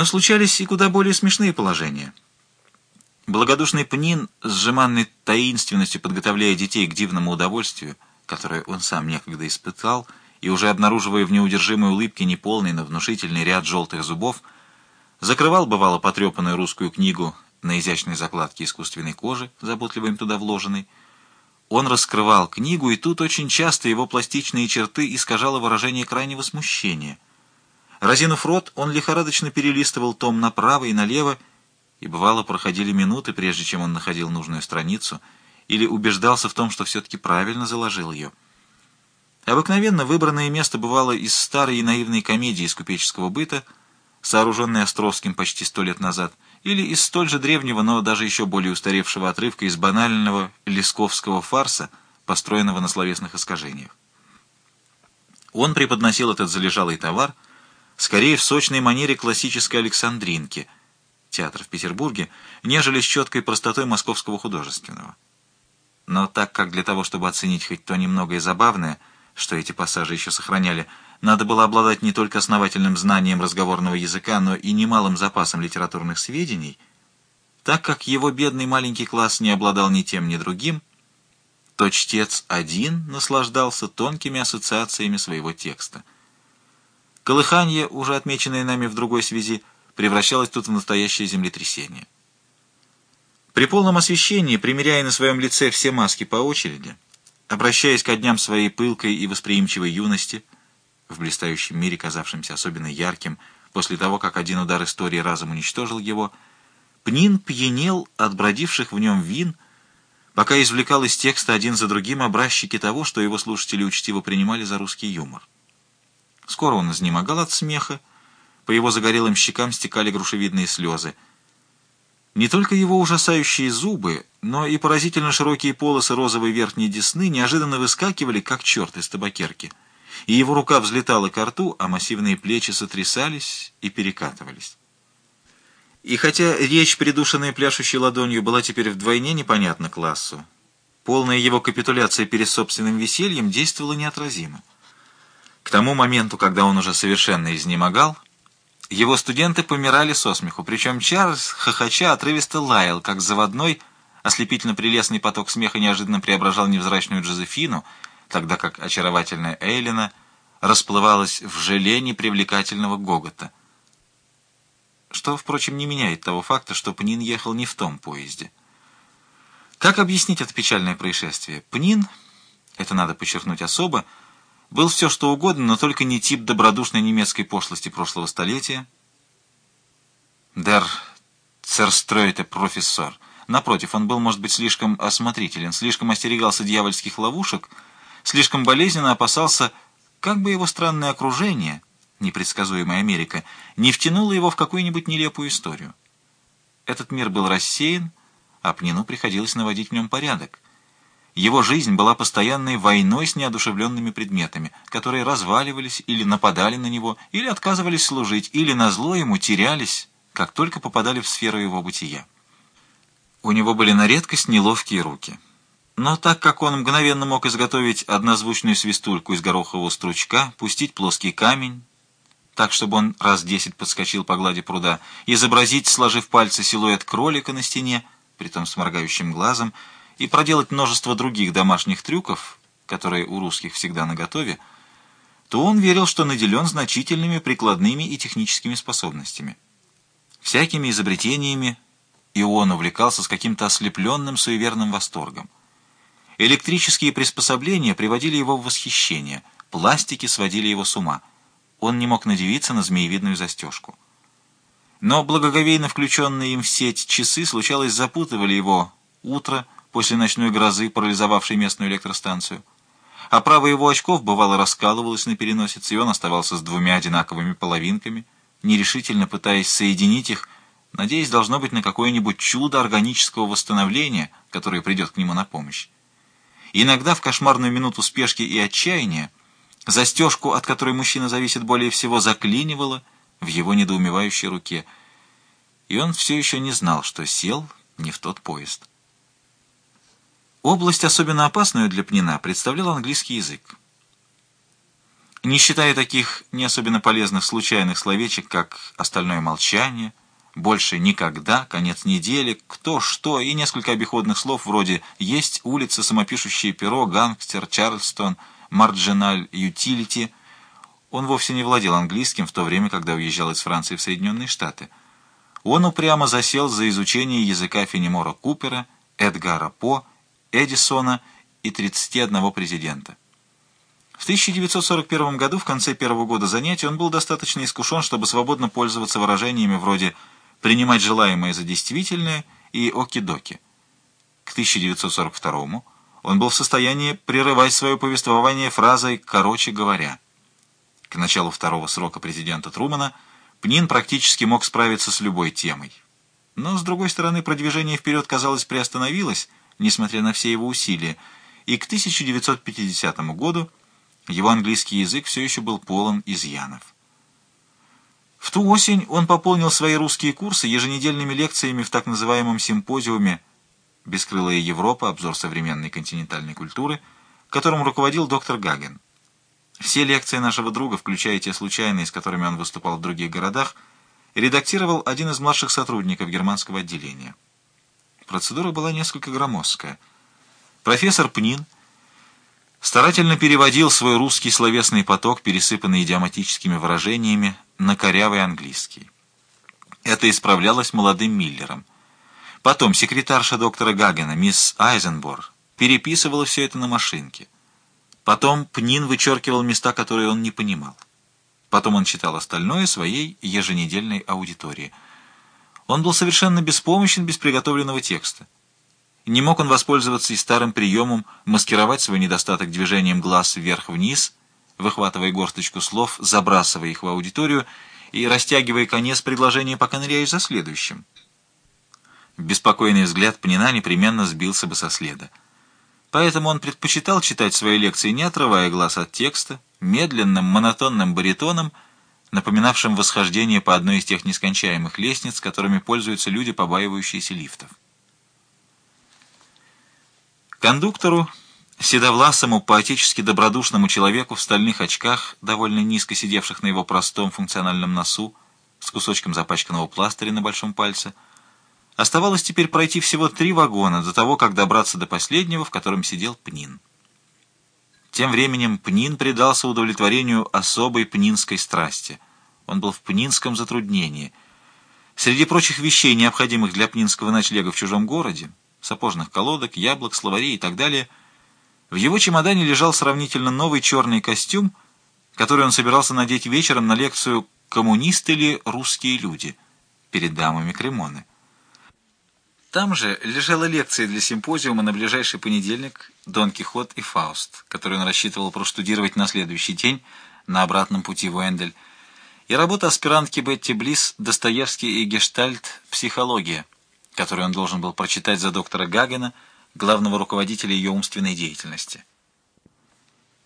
Но случались и куда более смешные положения. Благодушный Пнин, с жеманной таинственностью подготовляя детей к дивному удовольствию, которое он сам некогда испытал, и уже обнаруживая в неудержимой улыбке неполный, но внушительный ряд желтых зубов, закрывал, бывало, потрепанную русскую книгу на изящной закладке искусственной кожи, заботливо им туда вложенной. Он раскрывал книгу, и тут очень часто его пластичные черты искажало выражение крайнего смущения — Разинув рот, он лихорадочно перелистывал том направо и налево, и бывало проходили минуты, прежде чем он находил нужную страницу, или убеждался в том, что все-таки правильно заложил ее. Обыкновенно выбранное место бывало из старой и наивной комедии из купеческого быта, сооруженной Островским почти сто лет назад, или из столь же древнего, но даже еще более устаревшего отрывка из банального лесковского фарса, построенного на словесных искажениях. Он преподносил этот залежалый товар — скорее в сочной манере классической Александринки, театр в Петербурге, нежели с четкой простотой московского художественного. Но так как для того, чтобы оценить хоть то немногое забавное, что эти пассажи еще сохраняли, надо было обладать не только основательным знанием разговорного языка, но и немалым запасом литературных сведений, так как его бедный маленький класс не обладал ни тем, ни другим, то чтец один наслаждался тонкими ассоциациями своего текста — Колыхание, уже отмеченное нами в другой связи, превращалось тут в настоящее землетрясение. При полном освещении, примеряя на своем лице все маски по очереди, обращаясь ко дням своей пылкой и восприимчивой юности, в блистающем мире, казавшемся особенно ярким, после того, как один удар истории разом уничтожил его, Пнин пьянел от бродивших в нем вин, пока извлекал из текста один за другим образчики того, что его слушатели учтиво принимали за русский юмор. Скоро он изнемогал от смеха, по его загорелым щекам стекали грушевидные слезы. Не только его ужасающие зубы, но и поразительно широкие полосы розовой верхней десны неожиданно выскакивали, как черт из табакерки, и его рука взлетала к рту, а массивные плечи сотрясались и перекатывались. И хотя речь, придушенная пляшущей ладонью, была теперь вдвойне непонятна классу, полная его капитуляция перед собственным весельем действовала неотразимо. К тому моменту, когда он уже совершенно изнемогал, его студенты помирали со смеху, причем Чарльз, хохоча, отрывисто лаял, как заводной, ослепительно прелестный поток смеха неожиданно преображал невзрачную Джозефину, тогда как очаровательная Эйлина расплывалась в желе непривлекательного гогота. Что, впрочем, не меняет того факта, что Пнин ехал не в том поезде. Как объяснить это печальное происшествие? Пнин, это надо подчеркнуть особо, был все что угодно, но только не тип добродушной немецкой пошлости прошлого столетия. «Дер церстройте профессор». Напротив, он был, может быть, слишком осмотрителен, слишком остерегался дьявольских ловушек, слишком болезненно опасался, как бы его странное окружение, непредсказуемая Америка, не втянуло его в какую-нибудь нелепую историю. Этот мир был рассеян, а Пнину приходилось наводить в нем порядок — его жизнь была постоянной войной с неодушевленными предметами, которые разваливались или нападали на него, или отказывались служить, или назло ему терялись, как только попадали в сферу его бытия. У него были на редкость неловкие руки. Но так как он мгновенно мог изготовить однозвучную свистульку из горохового стручка, пустить плоский камень, так, чтобы он раз десять подскочил по глади пруда, изобразить, сложив пальцы, силуэт кролика на стене, притом с моргающим глазом, и проделать множество других домашних трюков, которые у русских всегда наготове, то он верил, что наделен значительными прикладными и техническими способностями. Всякими изобретениями и он увлекался с каким-то ослепленным суеверным восторгом. Электрические приспособления приводили его в восхищение, пластики сводили его с ума. Он не мог надевиться на змеевидную застежку. Но благоговейно включенные им в сеть часы, случалось, запутывали его утро, после ночной грозы, парализовавшей местную электростанцию. Оправа его очков бывало раскалывалась на переносице, и он оставался с двумя одинаковыми половинками, нерешительно пытаясь соединить их, надеясь, должно быть, на какое-нибудь чудо органического восстановления, которое придет к нему на помощь. иногда в кошмарную минуту спешки и отчаяния застежку, от которой мужчина зависит более всего, заклинивало в его недоумевающей руке, и он все еще не знал, что сел не в тот поезд. Область, особенно опасную для Пнина, представлял английский язык. Не считая таких не особенно полезных случайных словечек, как «остальное молчание», «больше никогда», «конец недели», «кто», «что» и несколько обиходных слов вроде «есть», «улица», «самопишущее перо», «гангстер», «чарльстон», «марджиналь», «ютилити», он вовсе не владел английским в то время, когда уезжал из Франции в Соединенные Штаты. Он упрямо засел за изучение языка Фенемора Купера, Эдгара По, Эдисона и 31 президента. В 1941 году, в конце первого года занятий, он был достаточно искушен, чтобы свободно пользоваться выражениями вроде «принимать желаемое за действительное» и «оки-доки». К 1942 он был в состоянии прерывать свое повествование фразой «короче говоря». К началу второго срока президента Трумана Пнин практически мог справиться с любой темой. Но, с другой стороны, продвижение вперед, казалось, приостановилось, несмотря на все его усилия, и к 1950 году его английский язык все еще был полон изъянов. В ту осень он пополнил свои русские курсы еженедельными лекциями в так называемом симпозиуме «Бескрылая Европа. Обзор современной континентальной культуры», которым руководил доктор Гаген. Все лекции нашего друга, включая те случайные, с которыми он выступал в других городах, редактировал один из младших сотрудников германского отделения. Процедура была несколько громоздкая. Профессор Пнин старательно переводил свой русский словесный поток, пересыпанный идиоматическими выражениями, на корявый английский. Это исправлялось молодым Миллером. Потом секретарша доктора Гагена, мисс Айзенбор, переписывала все это на машинке. Потом Пнин вычеркивал места, которые он не понимал. Потом он читал остальное своей еженедельной аудитории. Он был совершенно беспомощен без приготовленного текста. Не мог он воспользоваться и старым приемом маскировать свой недостаток движением глаз вверх-вниз, выхватывая горсточку слов, забрасывая их в аудиторию и растягивая конец предложения, пока ныряешь за следующим. Беспокойный взгляд Пнина непременно сбился бы со следа. Поэтому он предпочитал читать свои лекции, не отрывая глаз от текста, медленным, монотонным баритоном, напоминавшим восхождение по одной из тех нескончаемых лестниц, которыми пользуются люди, побаивающиеся лифтов. Кондуктору, седовласому, поотечески добродушному человеку в стальных очках, довольно низко сидевших на его простом функциональном носу, с кусочком запачканного пластыря на большом пальце, Оставалось теперь пройти всего три вагона до того, как добраться до последнего, в котором сидел Пнин. Тем временем Пнин предался удовлетворению особой пнинской страсти. Он был в пнинском затруднении. Среди прочих вещей, необходимых для пнинского ночлега в чужом городе, сапожных колодок, яблок, словарей и так далее, в его чемодане лежал сравнительно новый черный костюм, который он собирался надеть вечером на лекцию «Коммунисты ли русские люди?» перед дамами Кремоны. Там же лежала лекция для симпозиума на ближайший понедельник «Дон Кихот и Фауст», которую он рассчитывал проштудировать на следующий день на обратном пути в Уэндель, и работа аспирантки Бетти Близ «Достоевский и Гештальт. Психология», которую он должен был прочитать за доктора Гагена, главного руководителя ее умственной деятельности.